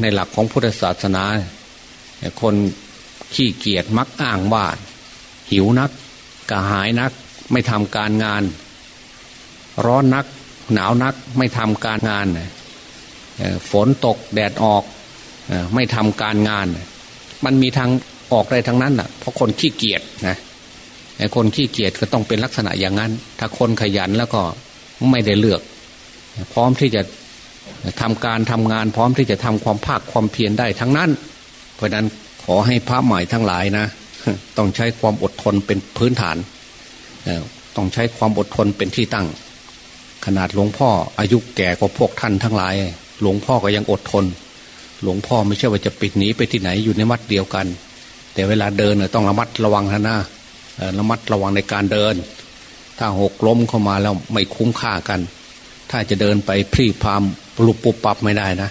ในหลักของพุทธศาสนา คนขี้เกียจมักอ้างว่าหิวนักกระหายนัก ไม่ทำการงาน ร้อนนัก หนาวนักไม่ทำการงานฝนตกแดดออกไม่ทำการงาน มันมีทางออกได้ทั้งนั้นอะเพราะคนขี้เกียจนะไอ้คนขี้เกียจก็ต้องเป็นลักษณะอย่างนั้น ถ้าคนขยันแล้วก็ไม่ได้เลือก พร้อมที่จะ ทำการทำงานพร้อมที่จะทำความภาคความเพียรได้ทั้งนั้น เพราะนั้นขอให้พระใหม่ทั้งหลายนะ ต้องใช้ความอดทนเป็นพื้นฐาน ต้องใช้ความอดทนเป็นที่ตั้ง ขนาดหลวงพ่ออายุแก่กว่าพวกท่านทั้งหลาย หลวงพ่อก็ยังอดทน หลวงพ่อไม่ใช่ว่าจะปิดหนีไปที่ไหนอยู่ในวัดเดียวกัน แต่เวลาเดินต้องระมัดระวังนะนะระมัดระวังในการเดิน ถ้าหกล้มเข้ามาแล้วไม่คุ้มค่ากัน ถ้าจะเดินไปพรีพาม ลุปุบปับไม่ได้นะ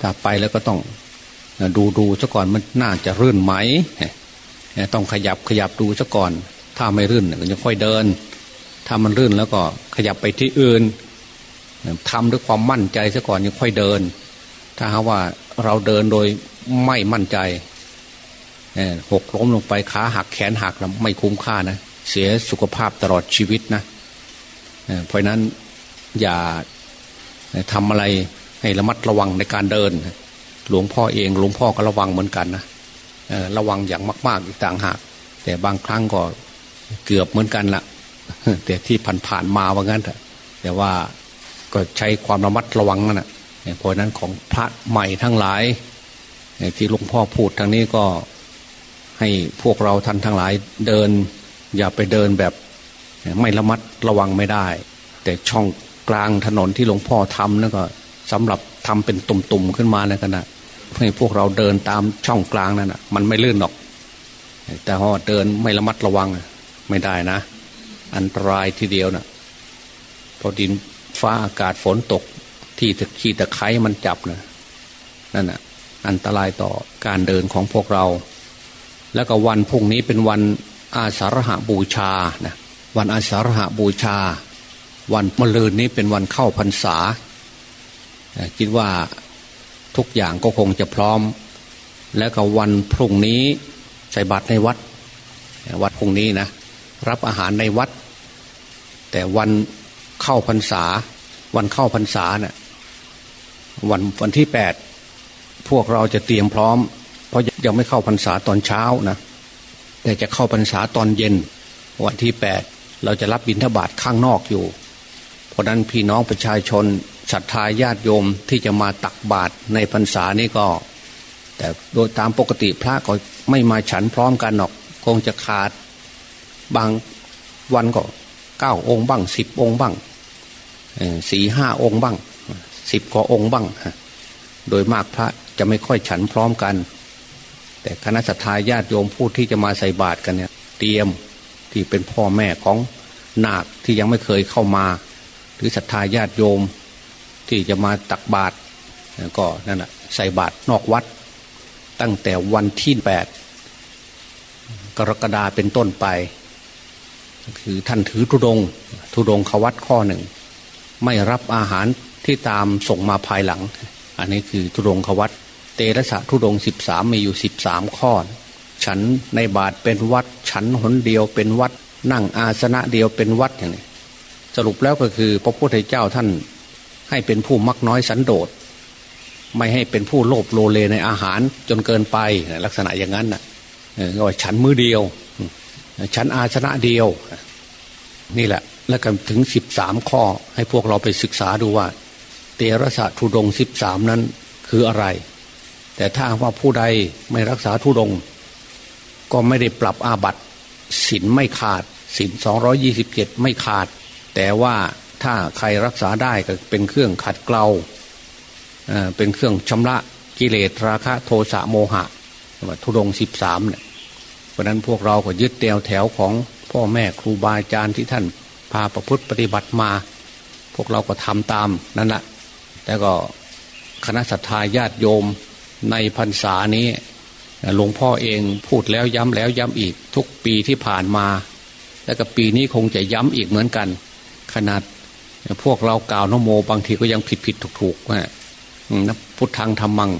ถ้าไปแล้วก็ต้องดูดูซะก่อนมันน่าจะรื่นไหมต้องขยับขยับดูซะก่อน ถ้าไม่รื่นก็จะค่อยเดิน ถ้ามันรื่นแล้วก็ขยับไปที่อื่นทำด้วยความมั่นใจซะก่อนยังค่อยเดิน ถ้าหาว่าเราเดินโดยไม่มั่นใจหกล้มลงไปขาหักแขนหักแล้วไม่คุ้มค่านะ เสียสุขภาพตลอดชีวิตนะเพราะนั้นอย่า ทำอะไรให้ระมัดระวังในการเดิน หลวงพ่อเองหลวงพ่อก็ระวังเหมือนกันนะระวังอย่างมาก ๆอีกต่างหาก แต่บางครั้งก็เกือบเหมือนกันละแต่ที่ผ่านๆมาว่างั้นแต่ว่าก็ใช้ความระมัดระวังนั่นแหละเพราะนั้นของพระใหม่ทั้งหลายที่หลวงพ่อพูดทางนี้ก็ให้พวกเราท่านทั้งหลายเดิน อย่าไปเดินแบบไม่ระมัดระวังไม่ได้ แต่ช่อง กลางถนนที่หลวงพ่อทำนั่นก็สำหรับทำเป็นตุ่มๆขึ้นมาในขณะให้พวกเราเดินตามช่องกลางนั่นอะมันไม่ลื่นหรอก แต่พอเดินไม่ระมัดระวังไม่ได้นะ อันตรายทีเดียวนะ่ะพอดินฟ้าอากาศฝนตก ที่ตะขี้ตะไคร้มันจับนะนั่นอะอันตรายต่อการเดินของพวกเรา แล้วก็วันพุ่งนี้เป็นวันอาสาฬหาบูชานะวันอาสาฬหาบูชา วันมะรืนนี้เป็นวันเข้าพรรษา คิดว่าทุกอย่างก็คงจะพร้อม แล้วก็วันพรุ่งนี้ใส่บาตรในวัด วัดพรุ่งนี้นะ รับอาหารในวัด แต่วันเข้าพรรษา วันเข้าพรรษาเนะ่ยวันวันที่แปดพวกเราจะเตรียมพร้อม เพราะยังไม่เข้าพรรษาตอนเช้านะแต่จะเข้าพรรษาตอนเย็น วันที่แปดเราจะรับบิณฑบาตข้างนอกอยู่ เพราะนั้นพี่น้องประชาชนศรัทธาญาติโยมที่จะมาตักบาตรในพรรษานี้ก็ แต่โดยตามปกติพระก็ไม่มาฉันพร้อมกันหรอก คงจะขาดบางวันก็เก้าองค์บ้างสิบองค์บ้างสี่ห้าองค์บ้างสิบกว่าองค์บ้าง โดยมากพระจะไม่ค่อยฉันพร้อมกัน แต่คณะสัตยาญาติโยมผู้ที่จะมาใส่บาตรกันเนี่ย เตรียมที่เป็นพ่อแม่ของนาคที่ยังไม่เคยเข้ามา หรือศรัทธาญาติโยมที่จะมาตักบาตรก็นั่นแหะใส่บาตรนอกวัด ตั้งแต่วันที่แปดกรกฎาเป็นต้นไป คือท่านถือทุดงทุดงขวัดข้อหนึ่ง ไม่รับอาหารที่ตามส่งมาภายหลัง อันนี้คือทุดงขวัดเตระสะทุดงสิบสามมีอยู่สิบสามข้อ ฉันในบาทเป็นวัด ฉันหนเดียวเป็นวัด นั่งอาสนะเดียวเป็นวัดอย่างนี้ สรุปแล้วก็คือ พระพุทธเจ้าท่านให้เป็นผู้มักน้อยสันโดษ ไม่ให้เป็นผู้โลภโลเลในอาหารจนเกินไปลักษณะอย่างนั้นน่ะก็ว่าฉันมือเดียว ฉันอาสนะเดียว นี่แหละ แล้วกันถึงสิบสามข้อ ให้พวกเราไปศึกษาดูว่า เตระสะทุดงสิบสามนั้นคืออะไร แต่ถ้าว่าผู้ใดไม่รักษาทุดง ก็ไม่ได้ปรับอาบัตสินไม่ขาดสินสองรอยี่สิบเจ็ดไม่ขาด แต่ว่าถ้าใครรักษาได้ก็เป็นเครื่องขัดเกลาเป็นเครื่องชำระกิเลสราคะโทสะโมหะทุดงสิบสามเนี่ยเพราะนั้นพวกเราก็ยึดแนวแถวของพ่อแม่ครูบาอาจารย์ที่ท่านพาประพฤติปฏิบัติมา พวกเราก็ทำตามนั่นแหละแต่ก็คณะสัตยาญาติโยมในพรรษานี้หลวงพ่อเองพูดแล้วย้ำแล้วย้ำอีกทุกปีที่ผ่านมา แล้วก็ปีนี้คงจะย้ำอีกเหมือนกัน ขนาด พวกเรากล่าวนโมบางทีก็ยังผิดผิดถูกถูกนะพุทธังธรรมัง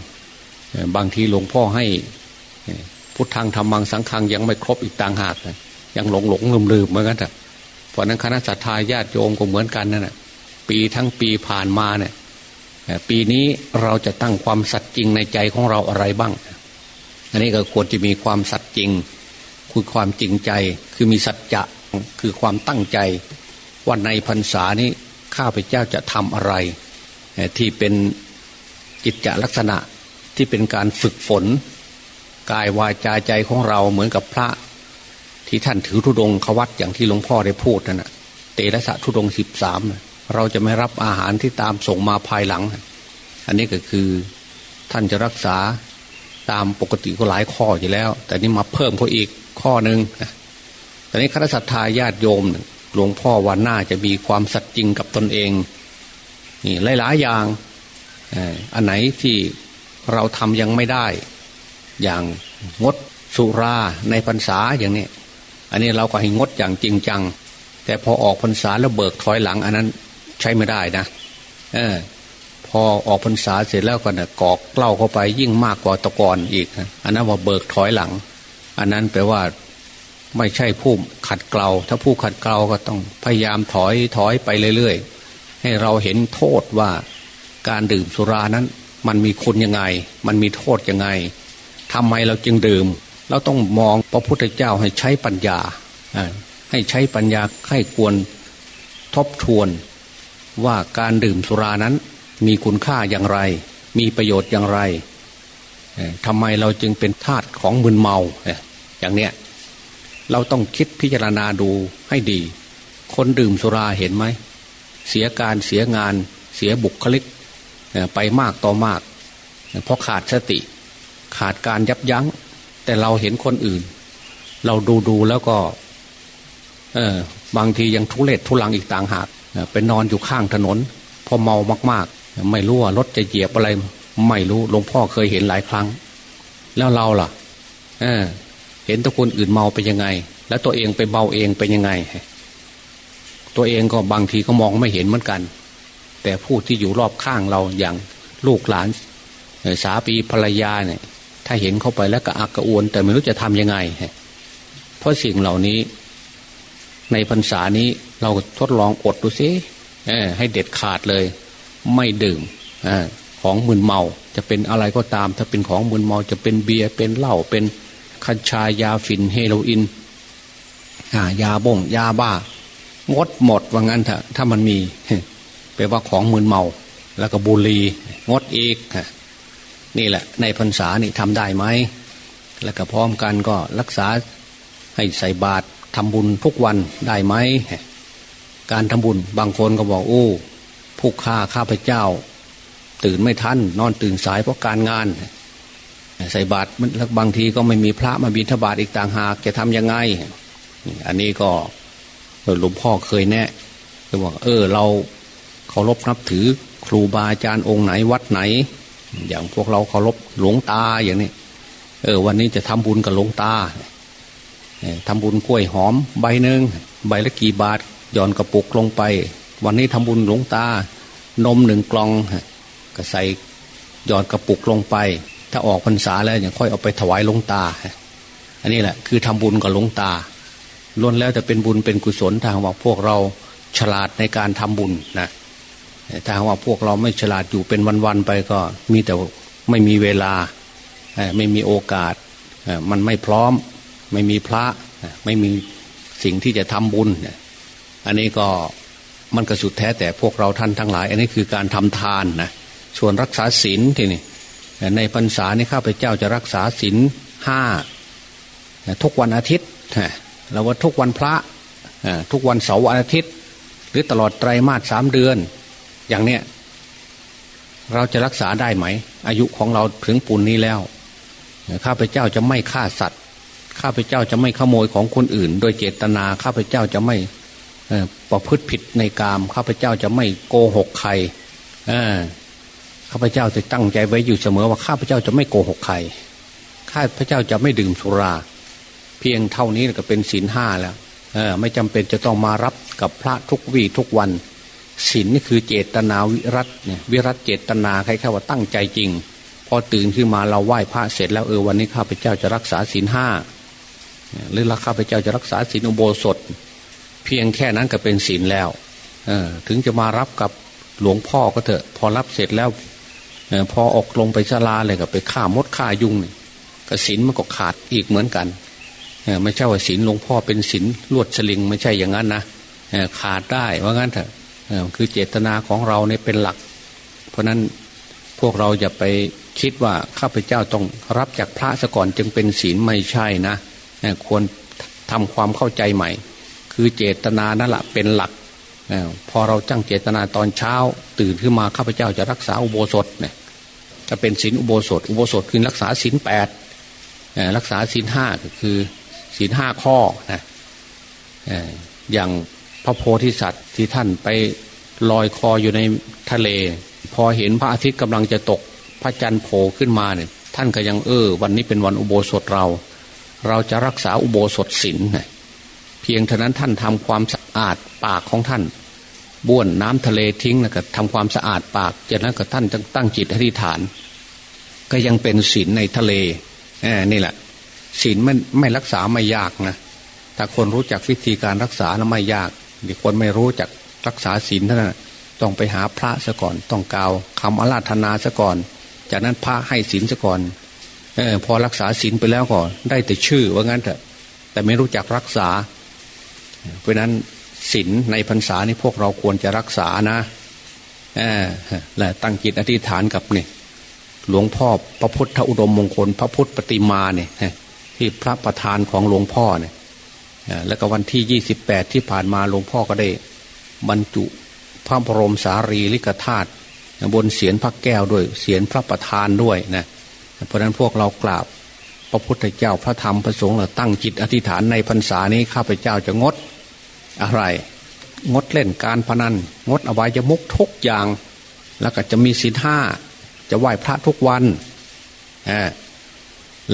บางทีหลวงพ่อให้พุทธังธรรมังสังฆังยังไม่ครบอีกต่างหากยังหลงหลงลืมลืมเหมือนกันแต่เพราะนั้นคณะสัตยาญาติโยมก็เหมือนกันนั่นแหะปีทั้งปีผ่านมาเนี่ยปีนี้เราจะตั้งความสัตย์จริงในใจของเราอะไรบ้าง อันนี้ก็ควรจะมีความสัตย์จริง คือความจริงใจ คือมีสัจจะ คือความตั้งใจ ว่าในพรรษานี้ข้าพเจ้าจะทำอะไร ที่เป็นจิตจลักษณะที่เป็นการฝึกฝน กายวาจาใจของเราเหมือนกับพระที่ท่านถือธุดงควัตอย่างที่หลวงพ่อได้พูดนั่นนะเตระสะธุดงสิบสามเราจะไม่รับอาหารที่ตามส่งมาภายหลัง อันนี้ก็คือท่านจะรักษาตามปกติก็หลายข้ออยู่แล้ว แต่นี่มาเพิ่มเขาอีกข้อหนึ่งแต่นี้คณะสัตยาญาติโยม หลวงพ่อวันหน้าจะมีความสัตย์จริงกับตนเองนี่หลายๆอย่างอันไหนที่เราทำยังไม่ได้ อย่างงดสุราในพรรษาอย่างนี้อันนี้เราก็ให้งดอย่างจริงจัง แต่พอออกพรรษาแล้วเบิกถอยหลัง อันนั้นใช้ไม่ได้นะเออพอออกพรรษาเสร็จแล้วก็นะกอกเล่าเข้าไปยิ่งมากกว่าตะกอนอีก อันนั้นว่าเบิกถอยหลัง อันนั้นแปลว่า ไม่ใช่ผู้ขัดเกลา ถ้าผู้ขัดเกลาก็ต้องพยายามถอยถอยไปเรื่อยๆ ให้เราเห็นโทษว่าการดื่มสุรานั้นมันมีคุณยังไง มันมีโทษยังไงทำไมเราจึงดื่ม เราต้องมองพระพุทธเจ้าให้ใช้ปัญญา ให้ใช้ปัญญาให้ควรทบทวนว่าการดื่มสุรานั้นมีคุณค่าอย่างไร มีประโยชน์อย่างไรทำไมเราจึงเป็นทาสของมึนเมาอย่างเนี้ย เราต้องคิดพิจารณาดูให้ดี คนดื่มสุราเห็นไหม เสียการเสียงาน เสียบุคลิก ไปมากต่อมาก เพราะขาดสติ ขาดการยับยัง้ง แต่เราเห็นคนอื่น เราดูดูแล้วก็ เออบางทียังทุเลศทุลังอีกต่างหากไปนอนอยู่ข้างถนน พอเมามาก ๆ ไม่รู้ว่ารถจะเหยียบอะไร ไม่รู้หลวงพ่อเคยเห็นหลายครั้ง แล้วเราล่ะ เออ เห็นตัวคนอื่นเมาเป็นยังไง แล้วตัวเองไปเมาเองเป็นยังไง ตัวเองก็บางทีก็มองไม่เห็นเหมือนกัน แต่ผู้ที่อยู่รอบข้างเราอย่างลูกหลานสาปีภรรยาเนี่ย ถ้าเห็นเข้าไปแล้วก็อักกระอวน แต่ไม่รู้จะทำยังไง เพราะสิ่งเหล่านี้ ในพรรษานี้เราทดลองอดดูซิให้เด็ดขาดเลย ไม่ดื่มอของมึนเมา จะเป็นอะไรก็ตาม ถ้าเป็นของมึนเมาจะเป็นเบียร์เป็นเหล้าเป็น คัญชายาฝิ่นเฮโรอีนยาบ่งยาบ้างดหมดว่างั้นเถอะถ้ามันมีแปลว่าของมึนเมา แล้วก็บุหรี่งดอีกนี่แหละ ในพรรษานี่ทำได้ไหมแล้วก็พร้อมกันก็รักษาให้ใส่บาตรทำบุญทุกวันได้ไหมการทำบุญบางคนก็บอกโอ้ผู้ฆ่าข้าพเจ้า ตื่นไม่ทันนอนตื่นสายเพราะการงาน ใส่บาตรแล้วบางทีก็ไม่มีพระมาบิณฑบาตอีกต่างหากจะทํำยังไง อันนี้ก็หลวงพ่อเคยแนะจะบอกเออเราเคารพนับถือครูบาอาจารย์องค์ไหนวัดไหน อย่างพวกเราเคารพหลวงตาอย่างนี้เออ วันนี้จะทำบุญกับหลวงตาทำบุญกล้วยหอม ใบหนึ่งใบละกี่บาทย่อนกระปุกลงไป วันนี้ทำบุญหลวงตา นมหนึ่งกล่องก็ใส่ย่อนกระปุกลงไป ถ้าออกพรรษาแล้วอย่างค่อยเอาไปถวายหลวงตา อันนี้แหละคือทำบุญกับหลวงตาล้วนแล้วจะเป็นบุญเป็นกุศลทางว่าพวกเราฉลาดในการทำบุญนะถ้าว่าพวกเราไม่ฉลาดอยู่เป็นวันๆไปก็ มีแต่ไม่มีเวลา ไม่มีโอกาส มันไม่พร้อม ไม่มีพระ ไม่มีสิ่งที่จะทำบุญ อันนี้ก็มันก็สุดแท้แต่พวกเราท่านทั้งหลาย อันนี้คือการทำทานนะส่วนรักษาศีลที่นี่ ในพรรษานี้ข้าพเจ้าจะรักษาศีลห้าทุกวันอาทิตย์แล้วว่าทุกวันพระทุกวันเสาร์วันอาทิตย์ หรือตลอดไตรมาสสามเดือน อย่างเนี้ยเราจะรักษาได้ไหม อายุของเราถึงปุนนี้แล้วข้าพเจ้าจะไม่ฆ่าสัตว์ ข้าพเจ้าจะไม่ขโมยของคนอื่น โดยเจตนาข้าพเจ้าจะไม่ประพฤติผิดในกาม ข้าพเจ้าจะไม่โกหกใคร ข้าพเจ้าจะตั้งใจไว้อยู่เสมอว่าข้าพเจ้าจะไม่โกหกใครข้าพเจ้าจะไม่ดื่มสุรา เพียงเท่านี้ก็เป็นศีลห้าแล้วเออไม่จำเป็นจะต้องมารับกับพระทุกวี่ทุกวันศีลนี่คือเจตนาวิรัตเนี่ยวิรัตเจตนาใครแค่ว่าตั้งใจจริง พอตื่นขึ้นมาเราไหว้พระเสร็จแล้วเออวันนี้ข้าพเจ้าจะรักษาศีลห้าหรือข้าพเจ้าจะรักษาศีลอุโบสถ เพียงแค่นั้นก็เป็นศีลแล้วเออถึงจะมารับกับหลวงพ่อก็เถอะ พอรับเสร็จแล้ว พอออกลงไปชลาเลยก็ไปฆ่ามดฆ่ายุงเนี่ยกศีลมันก็ขาดอีกเหมือนกันไม่ใช่ว่าศีลหลวงพ่อเป็นศีลลวดสลิงไม่ใช่อย่างนั้นนะขาดได้ว่างั้นเถอะคือเจตนาของเราเนี่ยเป็นหลัก เพราะนั้นพวกเราอย่าไปคิดว่าข้าพเจ้าต้องรับจากพระซะก่อนจึงเป็นศีลไม่ใช่นะควรทำความเข้าใจใหม่ คือเจตนานั่นแหละเป็นหลัก พอเราจ้งเจตนาตอนเช้า ตื่นขึ้นมาข้าพเจ้าจะรักษาอุโบสถเนี่ยจะเป็นศีลอุโบสถ อุโบสถคือรักษาศีลแปดรักษาศีลห้าก็คือศีลห้าข้อนะอย่างพระโพธิสัตว์ที่ท่านไปลอยคออยู่ในทะเล พอเห็นพระอาทิตย์กำลังจะตกพระจันทร์โผล่ขึ้นมาเนี่ยท่านก็ยังเออ วันนี้เป็นวันอุโบสถเรา เราจะรักษาอุโบสถศีลเพียงเท่านั้นท่านทำความสะ อาดปากของท่านบ้วนน้ำทะเลทิ้งแล้วก็ทำความสะอาดปากจากนั้นก็ท่านตั้งจิตอธิษฐาน ก็ยังเป็นศีลในทะเลนี่แหละศีลไม่ไม่รักษาไม่ยากนะถ้าคนรู้จักวิธีการรักษาแล้วไม่ยากดีคนไม่รู้จักรักษาศีลเท่านั้นต้องไปหาพระซะก่อน ต้องกล่าวคำอาราธนาซะก่อน จากนั้นพระให้ศีลซะก่อนออพอรักษาศีลไปแล้วก่อนได้แต่ชื่อว่างั้นเถอะแต่ไม่รู้จักรักษา เพราะนั้น ศีลในพรรษานี้พวกเราควรจะรักษานะและตั้งจิตอธิษฐานกับนี่หลวงพ่อพระพุทธอุดมมงคล พระพุทธปฏิมาเนี่ยที่พระประธานของหลวงพ่อเนี่ยแล้วก็วันที่ยี่สิบแปดที่ผ่านมาหลวงพ่อก็ได้ บรรจุพระบรมสารีริกธาตุบนเสียนพระแก้วด้วยเสียนพระประธานด้วยนะเพราะนั้นพวกเรากราบ พระพุทธเจ้าพระธรรมพระสงฆ์เราตั้งจิตอธิษฐานในพรรษานี้ข้าพเจ้าจะงด อะไร งดเล่นการพนัน งดอวัยมุกทุกอย่าง แล้วก็จะมีศีลห้าจะไหว้พระทุกวัน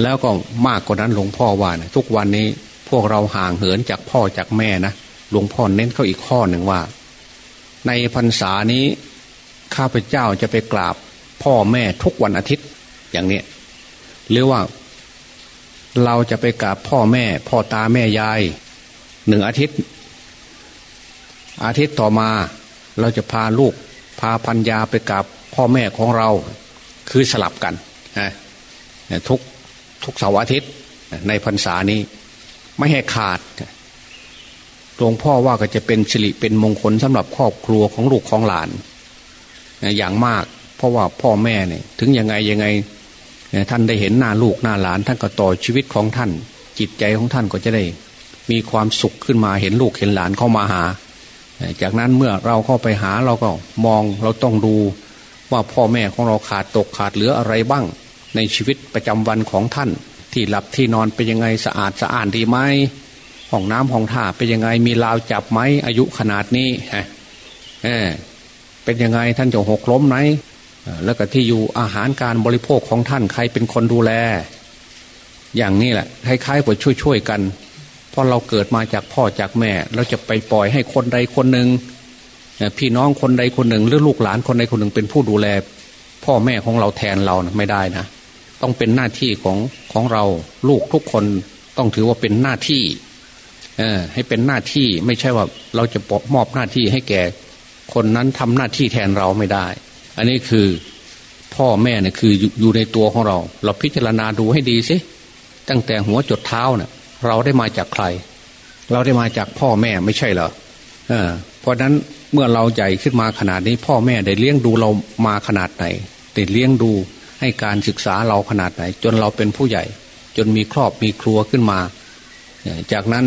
แล้วก็มากกว่านั้นหลวงพ่อว่านะทุกวันนี้พวกเราห่างเหินจากพ่อจากแม่นะหลวงพ่อเน้นเขาอีกข้อหนึ่งว่า ในพรรษานี้ข้าพเจ้าจะไปกราบพ่อแม่ทุกวันอาทิตย์อย่างนี้หรือว่าเราจะไปกราบพ่อแม่ พ่อตาแม่ยายหนึ่งอาทิตย์ อาทิตย์ต่อมาเราจะพาลูกพาพัญญาไปกราบพ่อแม่ของเราคือสลับกันนะทุกทุกเสาร์อาทิตย์ในพรรษานี้ ไม่ให้ขาดหลวงพ่อว่าก็จะเป็นสิริเป็นมงคลสำหรับครอบครัวของลูกของหลาน อย่างมาก เพราะว่าพ่อแม่เนี่ยถึงยังไงยังไงท่านได้เห็นหน้าลูกหน้าหลาน ท่านก็ต่อชีวิตของท่าน จิตใจของท่านก็จะได้ มีความสุขขึ้นมาเห็นลูกเห็นหลานเข้ามาหา จากนั้นเมื่อเราเข้าไปหาเราก็มองเราต้องดูว่าพ่อแม่ของเราขาดตกขาดเหลืออะไรบ้าง ในชีวิตประจำวันของท่าน ที่หลับที่นอนเป็นยังไงสะอาดสะอาดดีไหมห้องน้ำห้องท่าเป็นยังไงมีราวจับไหมอายุขนาดนี้ฮะเออเป็นยังไงท่านจะหกล้มไหมแล้วก็ที่อยู่อาหารการบริโภคของท่านใครเป็นคนดูแล อย่างนี้แหละคล้ายๆกับช่วยๆกัน พราะเราเกิดมาจากพ่อจากแม่ เราจะไปปล่อยให้คนใดคนหนึ่งพี่น้องคนใดคนหนึ่ง หรือลูกหลานคนใดคนหนึ่งเป็นผู้ดูแล พ่อแม่ของเราแทนเรานะไม่ได้นะ ต้องเป็นหน้าที่ของของเราลูกทุกคนต้องถือว่าเป็นหน้าที่เอให้เป็นหน้าที่ไม่ใช่ว่าเราจะมอบหน้าที่ให้แก่ คนนั้นทำหน้าที่แทนเราไม่ได้ อันนี้คือพ่อแม่เนี่ยคืออยู่ในตัวของเรา เราพิจารณาดูให้ดีสิตั้งแต่หัวจดเท้าเนะ่ย เราได้มาจากใคร เราได้มาจากพ่อแม่ไม่ใช่เหรอเออเพราะนั้นเมื่อเราใหญ่ขึ้นมาขนาดนี้ พ่อแม่ได้เลี้ยงดูเรามาขนาดไหนได้เลี้ยงดูให้การศึกษาเราขนาดไหน จนเราเป็นผู้ใหญ่ จนมีครอบมีครัวขึ้นมา จากนั้น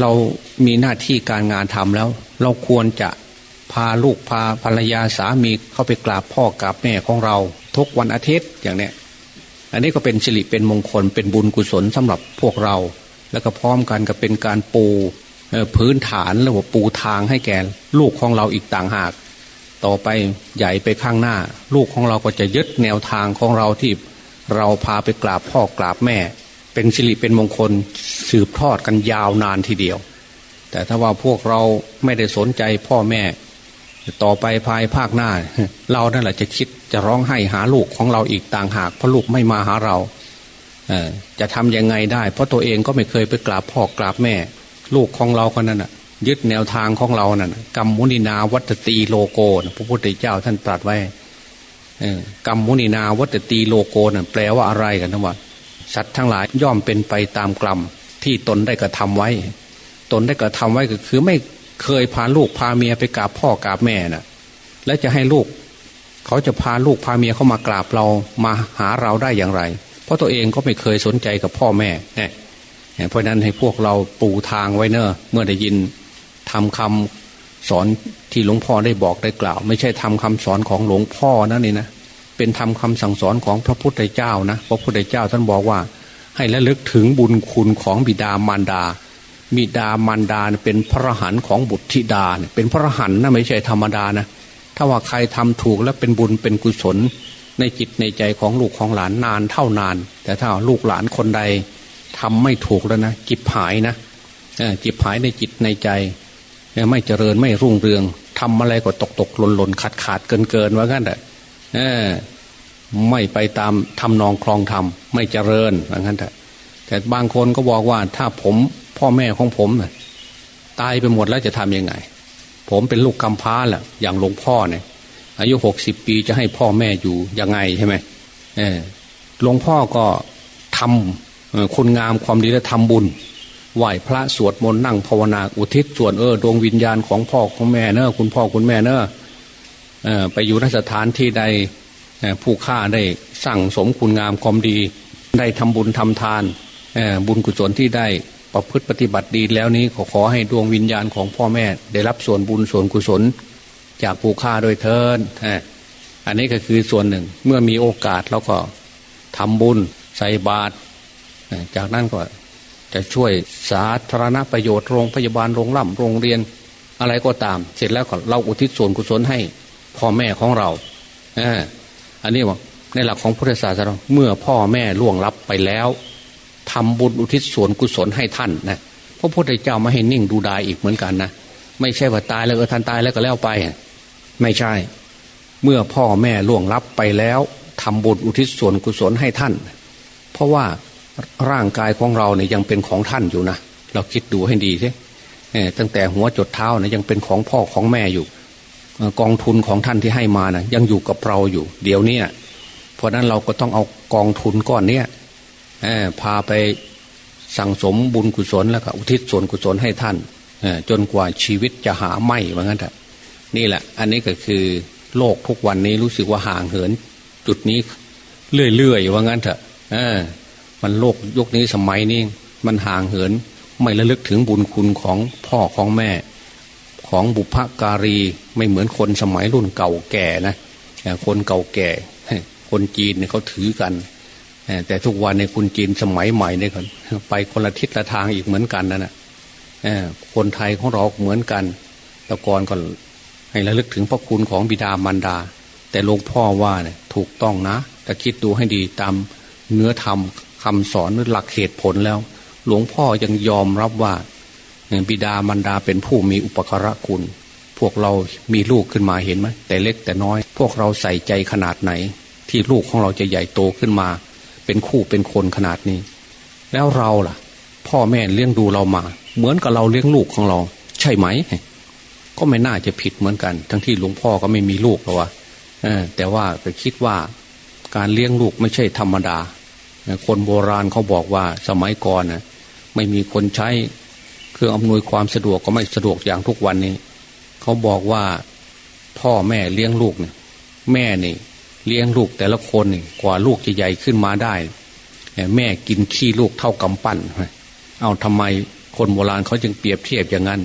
เรามีหน้าที่การงานทำแล้ว เราควรจะพาลูกพาภรรยาสามีเข้าไปกราบพ่อกราบแม่ของเรา ทุกวันอาทิตย์อย่างเนี้ย อันนี้ก็เป็นสิริเป็นมงคลเป็นบุญกุศลสำหรับพวกเรา แล้วก็พร้อมกันก็เป็นการปูพื้นฐานรือว่าปูทางให้แก่ลูกของเราอีกต่างหาก ต่อไปใหญ่ไปข้างหน้า ลูกของเราก็จะยึดแนวทางของเราที่เราพาไปกราบพ่อกราบแม่ เป็นสิริเป็นมงคลสืบทอดกันยาวนานทีเดียว แต่ถ้าว่าพวกเราไม่ได้สนใจพ่อแม่ ต่อไปภายภาคหน้า เรานั่นแหละจะคิดจะร้องไห้หาลูกของเราอีกต่างหาก เพราะลูกไม่มาหาเราจะทำยังไงได้ เพราะตัวเองก็ไม่เคยไปกราบพ่อกราบแม่ ลูกของเราคนนั้นยึดแนวทางของเรานั่นกรรมมุนินาวัตตีโลโกพระพุทธเจ้าท่านตรัสไว้กรรมมุนินาวัตตีโลโกนั่นแปลว่าอะไรกันนะว่าสัตว์ทั้งหลายย่อมเป็นไปตามกรรมที่ตนได้กระทาไว้ ตนได้กระทาไว้ก็คือไม่ เคยพาลูกพาเมียไปกราบพ่อกราบแม่น่ะ และจะให้ลูก เขาจะพาลูกพาเมียเข้ามากราบเรามาหาเราได้อย่างไร เพราะตัวเองก็ไม่เคยสนใจกับพ่อแม่เนี่ยเพราะนั้นให้พวกเราปูทางไว้เนอะเมื่อได้ยินทำคำสอนที่หลวงพ่อได้บอกได้กล่าว ไม่ใช่ทำคำสอนของหลวงพ่อนะนี่นะเป็นทำคำสั่งสอนของพระพุทธเจ้านะพระพุทธเจ้าท่านบอกว่า ให้ระลึกถึงบุญคุณของบิดามารดา บิดามารดาเป็นพระหันของบุตรธิดาเป็นพระหันนะไม่ใช่ธรรมดานะถ้าว่าใครทำถูกแล้วเป็นบุญเป็นกุศล ในจิตในใจของลูกของหลานนานเท่านาน แต่ถ้าลูกหลานคนใดทำไม่ถูกแล้วนะจิบหายนะจิบหายในจิตในใจ ไม่เจริญไม่รุ่งเรืองทำอะไรก็ตกตกหล่นหล่นขาดขาดเกินเกินว่างั้นแหละไม่ไปตามทำนองคลองธรรมไม่เจริญว่างั้นแต่แต่บางคนก็บอกว่าถ้าผม พ่อแม่ของผมนะตายไปหมดแล้วจะทํำยังไง ผมเป็นลูกกำพร้าแหละอย่างหลวงพ่อเนี่ยอายุหกสิบปีจะให้พ่อแม่อยู่ยังไงใช่ไหมเออหลวงพ่อก็ทำคุณงามความดีและทำบุญไหว้พระสวดมนต์นั่งภาวนาอุทิศส่วนเออดวงวิญญาณของพ่อของแม่เนอะคุณพ่อคุณแม่เนอะไปอยู่นสถานที่ใดผู้ฆ่าได้สั่งสมคุณงามความดี ได้ทำบุญทำทานบุญกุศลที่ได้ ประพฤติปฏิบัติดีแล้วนี้ขอขอให้ดวงวิญญาณของพ่อแม่ ได้รับส่วนบุญส่วนกุศล จากผู้ฆ่าโดยเทินอันนี้ก็คือส่วนหนึ่ง เมื่อมีโอกาสเราก็ทำบุญใส่บาตรจากนั้นก็จะช่วยสาธารณประโยชน์โรงพยาบาลโรงล่ำโรงเรียนอะไรก็ตาม เสร็จแล้วก็เราอุทิศส่วนกุศลให้พ่อแม่ของเราอันนี้ว่าในหลักของพุทธศาสนาเมื่อพ่อแม่ล่วงลับไปแล้ว ทำบุญอุทิศส่วนกุศลให้ท่านนะพระพุทธเจ้าไม่ให้นิ่งดูดายอีกเหมือนกันนะไม่ใช่ว่าตายแล้วเออท่านตายแล้วก็แล้วไป ไม่ใช่ เมื่อพ่อแม่ล่วงลับไปแล้วทำบุญอุทิศส่วนกุศลให้ท่าน เพราะว่าร่างกายของเราเนี่ยยังเป็นของท่านอยู่นะเราคิดดูให้ดีใช่ตั้งแต่หัวจดเท้านะยังเป็นของพ่อของแม่อยู่กองทุนของท่านที่ให้มานะยังอยู่กับเราอยู่ เดี๋ยวนี้เพราะนั้นเราก็ต้องเอากองทุนก้อนเนี้ย พาไปสั่งสมบุญกุศลแล้วก็อุทิศส่วนกุศลให้ท่านจนกว่าชีวิตจะหาไม่เหมือนกันเถอะนี่แหละ อันนี้ก็คือโลกทุกวันนี้รู้สึกว่าห่างเหิน จุดนี้เรื่อยๆว่างั้นเถอะมันโลกยุคนี้สมัยนี้มันห่างเหิน ไม่ระลึกถึงบุญคุณของพ่อของแม่ ของบุพการีไม่เหมือนคนสมัยรุ่นเก่าแก่นะคนเก่าแก่ คนจีนเนี่ยเขาถือกัน แต่ทุกวันในคนจีนสมัยใหม่เนี่ยไปคนละทิศละทางอีกเหมือนกันนะนะคนไทยของเราเหมือนกันแต่ก่อนก็ให้ระลึกถึงพระคุณของบิดามารดา แต่หลวงพ่อว่าเนี่ยถูกต้องนะแต่คิดดูให้ดีตามเนื้อธรรมคำสอนหรือหลักเหตุผลแล้ว หลวงพ่อยังยอมรับว่าบิดามารดาเป็นผู้มีอุปการะคุณ พวกเรามีลูกขึ้นมาเห็นไหมแต่เล็กแต่น้อย พวกเราใส่ใจขนาดไหน ที่ลูกของเราจะใหญ่โตขึ้นมา เป็นคู่เป็นคนขนาดนี้ แล้วเราล่ะ พ่อแม่เลี้ยงดูเรามา เหมือนกับเราเลี้ยงลูกของเรา ใช่ไหม ก็ไม่น่าจะผิดเหมือนกัน ทั้งที่หลวงพ่อก็ไม่มีลูกหรอกวะแต่ว่าไปคิดว่าการเลี้ยงลูกไม่ใช่ธรรมดา คนโบราณเขาบอกว่าสมัยก่อนนะไม่มีคนใช้เครื่องอำนวยความสะดวกก็ไม่สะดวกอย่างทุกวันนี้ เขาบอกว่าพ่อแม่เลี้ยงลูกเนี่ยแม่นี่ เลี้ยงลูกแต่ละคนกว่าลูกจะใหญ่ขึ้นมาได้ แม่กินขี้ลูกเท่ากำปั้นเอาทำไมคนโบราณเขาจึงเปรียบเทียบอย่างนั้น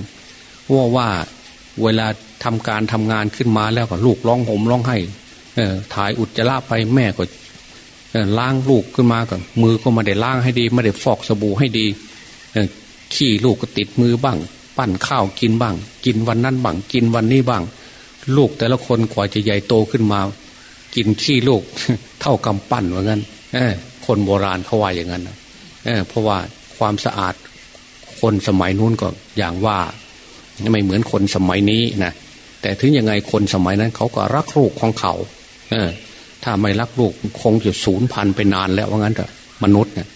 ว่าว่าเวลาทำการทำงานขึ้นมาแล้วก็ลูกร้องห่มร้องไห้ถ่ายอุจจาระไปแม่ก็ล้างลูกขึ้นมาก่อนมือก็มาได้ล้างให้ดี ไม่ได้ฟอกสบู่ให้ดีขี้ลูกก็ติดมือบ้าง ปั้นข้าวกินบ้าง กินวันนั้นบ้างกินวันนี้บ้าง ลูกแต่ละคนกว่าจะใหญ่โตขึ้นมา กินขี้ลูกเท่ากำปั้นว่างั้นคนโบราณเขาว่าอย่างนั้นเพราะว่าความสะอาดคนสมัยนู้นก็อย่างว่าไม่เหมือนคนสมัยนี้นะแต่ถึงยังไงคนสมัยนั้นเขาก็รักลูกของเขาเออ ถ้าไม่รักลูกคงจะสูญพันธุ์ไปนานแล้วว่างั้นเถอะมนุษย์เนี่ย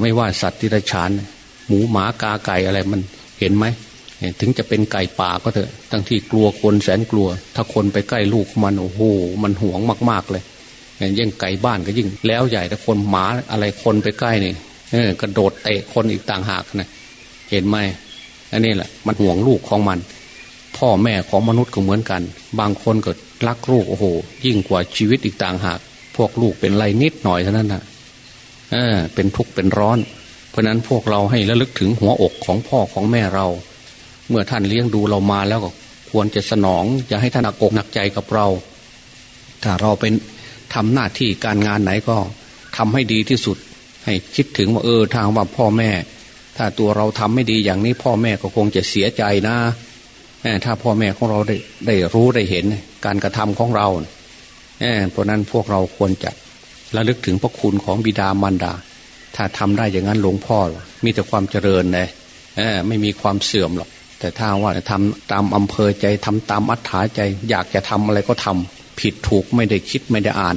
ไม่ว่าสัตว์ที่ไรฉาน หมูหมากาไก่อะไรมันเห็นไหม ถึงจะเป็นไก่ป่าก็เถอะทั้งที่กลัวคนแสนกลัว ถ้าคนไปใกล้ลูกมันโอ้โหมันห่วงมากๆเลยยิ่งไก่บ้านก็ยิ่งแล้วใหญ่แต่คนหมาอะไรคนไปใกล้นี่เออกระโดดเตะคนอีกต่างหากนะเห็นไหมอันนี้แหละมันห่วงลูกของมัน พ่อแม่ของมนุษย์ก็เหมือนกัน บางคนก็รักลูกโอ้โห ยิ่งกว่าชีวิตอีกต่างหาก พวกลูกเป็นไรนิดหน่อยเท่านั้นนะเออเป็นทุกข์เป็นร้อน เพราะนั้นพวกเราให้ระลึกถึงหัวอกของพ่อของแม่เรา เมื่อท่านเลี้ยงดูเรามาแล้วก็ควรจะสนองจะให้ท่านหนักอกหนักใจกับเรา ถ้าเราเป็นทำหน้าที่การงานไหนก็ทำให้ดีที่สุด ให้คิดถึงว่าเออทางว่าพ่อแม่ ถ้าตัวเราทำไม่ดีอย่างนี้พ่อแม่ก็คงจะเสียใจนะถ้าพ่อแม่ของเราได้ได้รู้ได้เห็นการกระทำของเราเพราะนั้นพวกเราควรจะระลึกถึงพระคุณของบิดามารดา ถ้าทำได้อย่างนั้นหลวงพ่อมีแต่ความเจริญเลยไม่มีความเสื่อมหรอก แต่ถ้าว่าทำตามอำเภอใจทำตามอัธยาใจ อยากจะทำอะไรก็ทำผิดถูกไม่ได้คิดไม่ได้อ่าน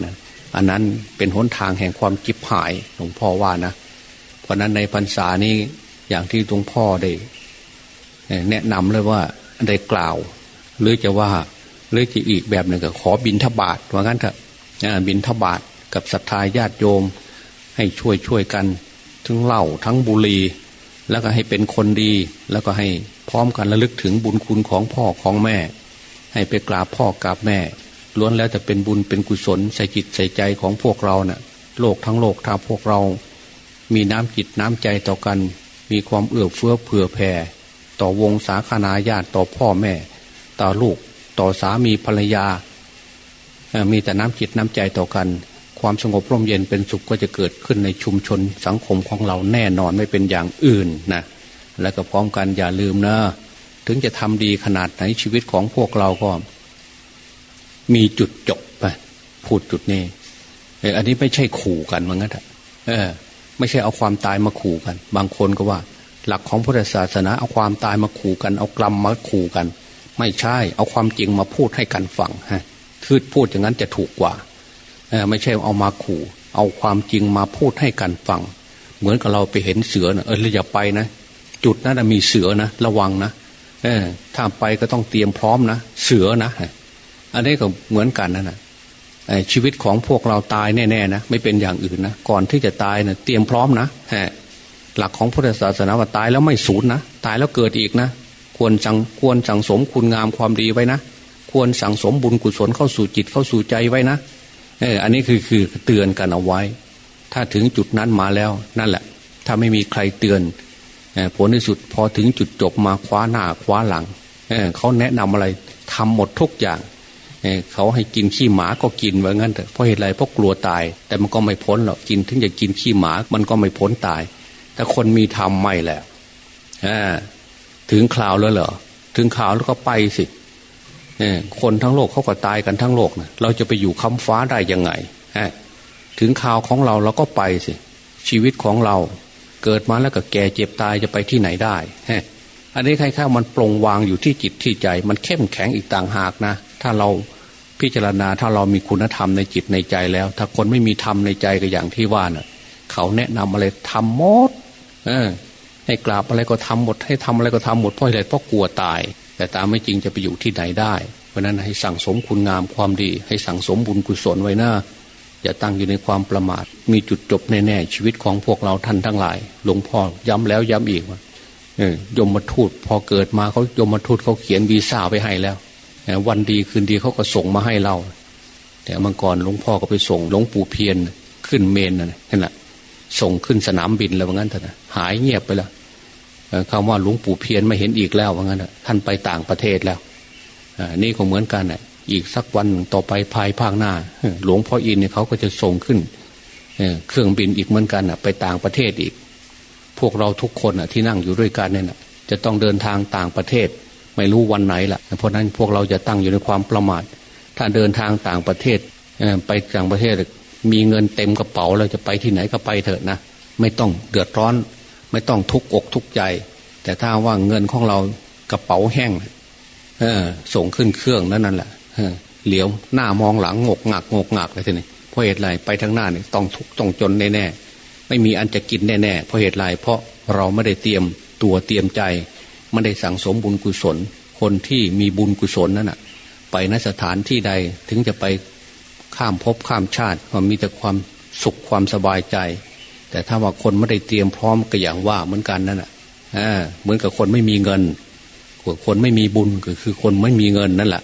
อันนั้นเป็นหนทางแห่งความกิบหายหลวงพ่อว่านะ เพราะนั้นในพรรษานี้อย่างที่หลวงพ่อได้ แนะนำเลยว่าได้กล่าว หรือจะว่าหรือจะอีกแบบหนึ่งก็ขอบินทบาทว่างั้นเถอะบินทบาทกับศรัทธาญาติโยม ให้ช่วยช่วยกัน ทั้งเหล้าทั้งบุรีแล้วก็ให้เป็นคนดีแล้วก็ให้ พร้อมกันระลึกถึงบุญคุณของพ่อของแม่ ให้ไปกราบพ่อกราบแม่ ล้วนแล้วแต่เป็นบุญเป็นกุศลใส่จิตใส่ใจของพวกเราเนะ่ะ โลกทั้งโลกถ้าพวกเรา มีน้ำจิตน้ำใจต่อกัน มีความเอื้อเฟื้อเผื่อแผ่ ต่อวงสาคนาญาติต่อพ่อแม่ ต่อลูกต่อสามีภรรยา มีแต่น้ำจิตน้ำใจต่อกัน ความสงบร่มเย็นเป็นสุขก็จะเกิดขึ้นในชุมชนสังคมของเราแน่นอนไม่เป็นอย่างอื่นนะ และก็พร้อมกันอย่าลืมนะ ถึงจะทำดีขนาดไหนชีวิตของพวกเราก็ มีจุดจบไปพูดจุดนี้อออันนี้ไม่ใช่ขู่กันมันงั้นเออ ไม่ใช่เอาความตายมาขู่กัน บางคนก็ว่า หลักของพุทธศาสนา เอาความตายมาขู่กัน เอากลัมมาขู่กัน ไม่ใช่ เอาความจริงมาพูดให้กันฟังฮะคือพูดอย่างนั้นจะถูกกว่าเออไม่ใช่เอามาขู่ เอาความจริงมาพูดให้กันฟัง เหมือนกับเราไปเห็นเสือนะเออเราอย่าไปนะ จุดนั้นมีเสือนะระวังนะเออถ้าไปก็ต้องเตรียมพร้อมนะเสือนะอันนี้ก็เหมือนกันนะนะชีวิตของพวกเราตายแน่ๆนะไม่เป็นอย่างอื่นนะก่อนที่จะตายเนะเตรียมพร้อมนะฮะหลักของพุทธศาสนาว่าตายแล้วไม่สูญนะตายแล้วเกิดอีกนะควรสังควรสังสมคุณงามความดีไว้นะควรสั่งสมบุญกุศลเข้าสู่จิตเข้าสู่ใจไว้นะเอออันนี้คือคือเตือนกันเอาไว้ ถ้าถึงจุดนั้นมาแล้วนั่นแหละ ถ้าไม่มีใครเตือน ผลที่สุดพอถึงจุดจบมาคว้าหน้าคว้าหลังเเขาแนะนำอะไรทำหมดทุกอย่างเขาให้กินขี้หมาก็กินว่างั้นเถอะเพราะเหตุไรเพราะกลัวตาย แต่มันก็ไม่พ้นหรอกกินถึงจะกินขี้หมามันก็ไม่พ้นตาย แต่คนมีธรรมไม่แหละถึงคราวแล้วเหรอถึงข่าวแล้วก็ไปสิคนทั้งโลกเขาก็ตายกันทั้งโลกนะเราจะไปอยู่ค้ำฟ้าได้ยังไงถึงข่าวของเราเราก็ไปสิชีวิตของเรา เกิดมาแล้วก็แก่เจ็บตายจะไปที่ไหนได้อันนี้ใครๆมันปรงวางอยู่ที่จิตที่ใจ มันเข้มแข็งอีกต่างหากนะ ถ้าเราพิจารณาถ้าเรามีคุณธรรมในจิตในใจแล้ว ถ้าคนไม่มีธรรมในใจก็อย่างที่ว่านะ่ะ เขาแนะนำอะไรทำหมดเออให้กราบอะไรก็ทำหมด ให้ทำอะไรก็ทำหมดเพราะอะไรเพราะกลัวตาย แต่ตามไม่จริงจะไปอยู่ที่ไหนได้ เพราะนั้นให้สั่งสมคุณงามความดี ให้สั่งสมบุญกุศลไว้หน้า อย่าตั้งอยู่ในความประมาท มีจุดจบแน่ๆชีวิตของพวกเราท่านทั้งหลาย หลวงพ่อย้ำแล้วย้ำอีกว่าเออยมมาทูตพอเกิดมาเขายมมาทูตเขาเขียนวีซ่าไปให้แล้ววันดีคืนดีเขาก็ส่งมาให้เรา แต่เมื่อก่อนหลวงพ่อก็ไปส่งหลวงปู่เพียนขึ้นเมนนั่นแหละส่งขึ้นสนามบินแล้วว่างั้นเถอะนะหายเงียบไปแล้วคำว่าหลวงปู่เพียนไม่เห็นอีกแล้วว่างั้นท่านไปต่างประเทศแล้วนี่ก็เหมือนกันอะ อีกสักวันต่อไปภายภาคหน้า หลวงพ่ออินเนี่ยเขาก็จะส่งขึ้นเครื่องบินอีกเหมือนกันไปต่างประเทศอีก พวกเราทุกคนอะที่นั่งอยู่ด้วยกันเนี่ยจะต้องเดินทางต่างประเทศ ไม่รู้วันไหนละเพราะนั้นพวกเราจะตั้งอยู่ในความประมาท ถ้าเดินทางต่างประเทศไปต่างประเทศมีเงินเต็มกระเป๋าเราจะไปที่ไหนก็ไปเถอะนะไม่ต้องเดือดร้อน ไม่ต้องทุกอกทุกใจ แต่ถ้าว่าเงินของเรากระเป๋าแห้งเออส่งขึ้นเครื่องนั่นนั่นแหละ เหลียวหน้ามองหลังงกงักงกงักเลยทีนี้เพราะเหตุไรไปทางหน้าเนี่ยต้องทุกต้องจนแน่ๆไม่มีอันจะกินแน่ๆเพราะเหตุไรเพราะเราไม่ได้เตรียมตัวเตรียมใจไม่ได้สั่งสมบุญกุศล คนที่มีบุญกุศลนั่นน่ะ ไปนสถานที่ใดถึงจะไปข้ามภพข้ามชาติมันมีแต่ความสุขความสบายใจ แต่ถ้าว่าคนไม่ได้เตรียมพร้อมก็อย่างว่าเหมือนกันนั่นแหะเหมือนกับคนไม่มีเงินคนไม่มีบุญก็คือคนไม่มีเงินนั่นแหละ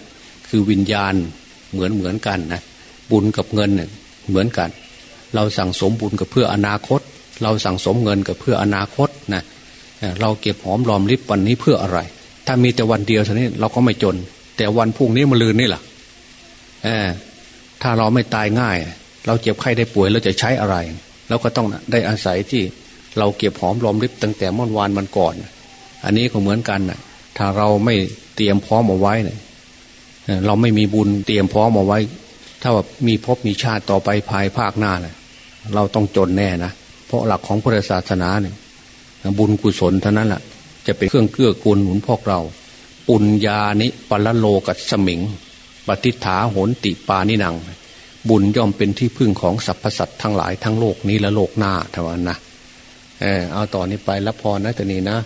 คือวิญญาณเหมือนเหมือนกันนะบุญกับเงินเนี่ยเหมือนกัน เราสั่งสมบุญกับเพื่ออนาคต เราสั่งสมเงินกับเพื่ออนาคตนะเราเก็บหอมรอมริบวันนี้เพื่ออะไร ถ้ามีแต่วันเดียวเท่านี้เราก็ไม่จน แต่วันพรุ่งนี้มาลืนนี่แหละถ้าเราไม่ตายง่าย เราเจ็บไข้ได้ป่วยเราจะใช้อะไรเราก็ต้องได้อาศัยที่เราเก็บหอมรอมริบตั้งแต่เมื่อวานมันก่อน อันนี้ก็เหมือนกันนะถ้าเราไม่เตรียมพร้อมเอาไว้เนี่ย เราไม่มีบุญเตรียมพร้อมเอาไว้ ถ้าว่ามีพบมีชาติต่อไปภายภาคหน้าเนี่ยเราต้องจนแน่นะเพราะหลักของพุทธศาสนาเนี่ยบุญกุศลเท่านั้นแหละจะเป็นเครื่องเกื้อกูลหนุนพวกเรา ปุญญานิปัลโลกัสมิง ปฏิฐาโหนติปานินัง บุญย่อมเป็นที่พึ่งของสรรพสัตว์ทั้งหลายทั้งโลกนี้และโลกหน้าเท่านั้นนะเออเอาต่อนนี้ไปรับพรนะตนีนะ